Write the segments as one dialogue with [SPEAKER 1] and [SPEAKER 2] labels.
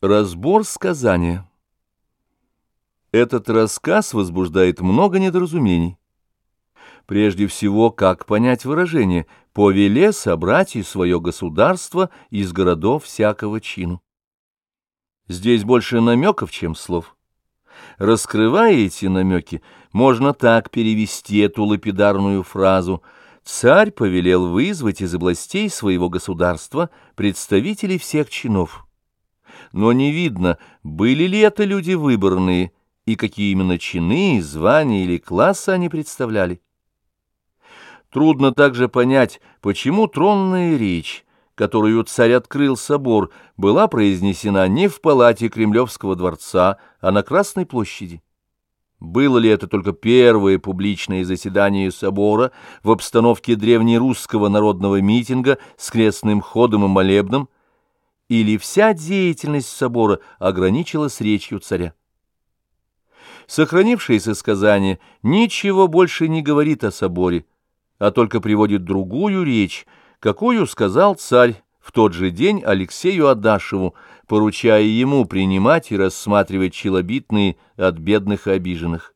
[SPEAKER 1] Разбор сказания Этот рассказ возбуждает много недоразумений. Прежде всего, как понять выражение «повеле собрать и свое государство из городов всякого чину». Здесь больше намеков, чем слов. Раскрывая эти намеки, можно так перевести эту лапидарную фразу «Царь повелел вызвать из областей своего государства представителей всех чинов» но не видно, были ли это люди выборные и какие именно чины, звания или классы они представляли. Трудно также понять, почему тронная речь, которую царь открыл собор, была произнесена не в палате Кремлевского дворца, а на Красной площади. Было ли это только первое публичное заседание собора в обстановке древнерусского народного митинга с крестным ходом и молебном, или вся деятельность собора ограничилась речью царя. Сохранившееся сказание ничего больше не говорит о соборе, а только приводит другую речь, какую сказал царь в тот же день Алексею Адашеву, поручая ему принимать и рассматривать челобитные от бедных и обиженных.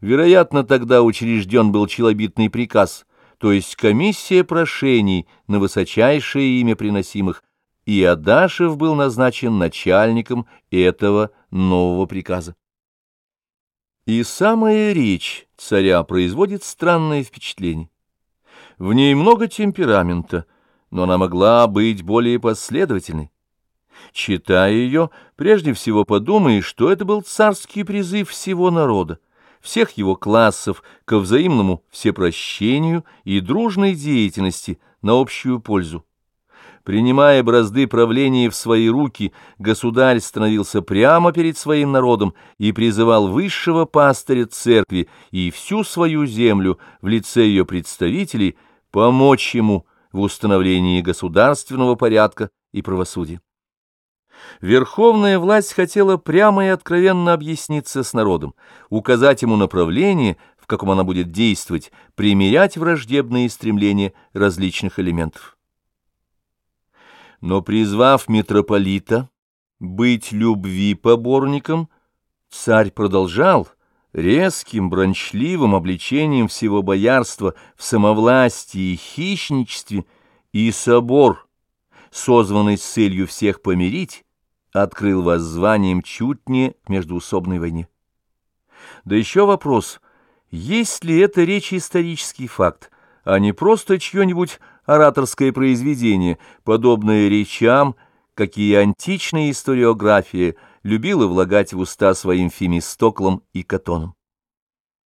[SPEAKER 1] Вероятно, тогда учрежден был челобитный приказ, то есть комиссия прошений на высочайшее имя приносимых, и Адашев был назначен начальником этого нового приказа. И самая речь царя производит странное впечатление. В ней много темперамента, но она могла быть более последовательной. Читая ее, прежде всего подумай, что это был царский призыв всего народа, всех его классов ко взаимному всепрощению и дружной деятельности на общую пользу. Принимая бразды правления в свои руки, государь становился прямо перед своим народом и призывал высшего пастыря церкви и всю свою землю в лице ее представителей помочь ему в установлении государственного порядка и правосудия. Верховная власть хотела прямо и откровенно объясниться с народом, указать ему направление, в каком она будет действовать, примирять враждебные стремления различных элементов. Но призвав митрополита быть любви поборником, царь продолжал резким, брончливым обличением всего боярства в самовластии и хищничестве, и собор, созванный с целью всех помирить, открыл воззванием чуть не к междуусобной войне. Да еще вопрос, есть ли это речь исторический факт, а не просто чье-нибудь ораторское произведение, подобное речам, какие античная историография любила влагать в уста своим Фемистоклом и Катоном.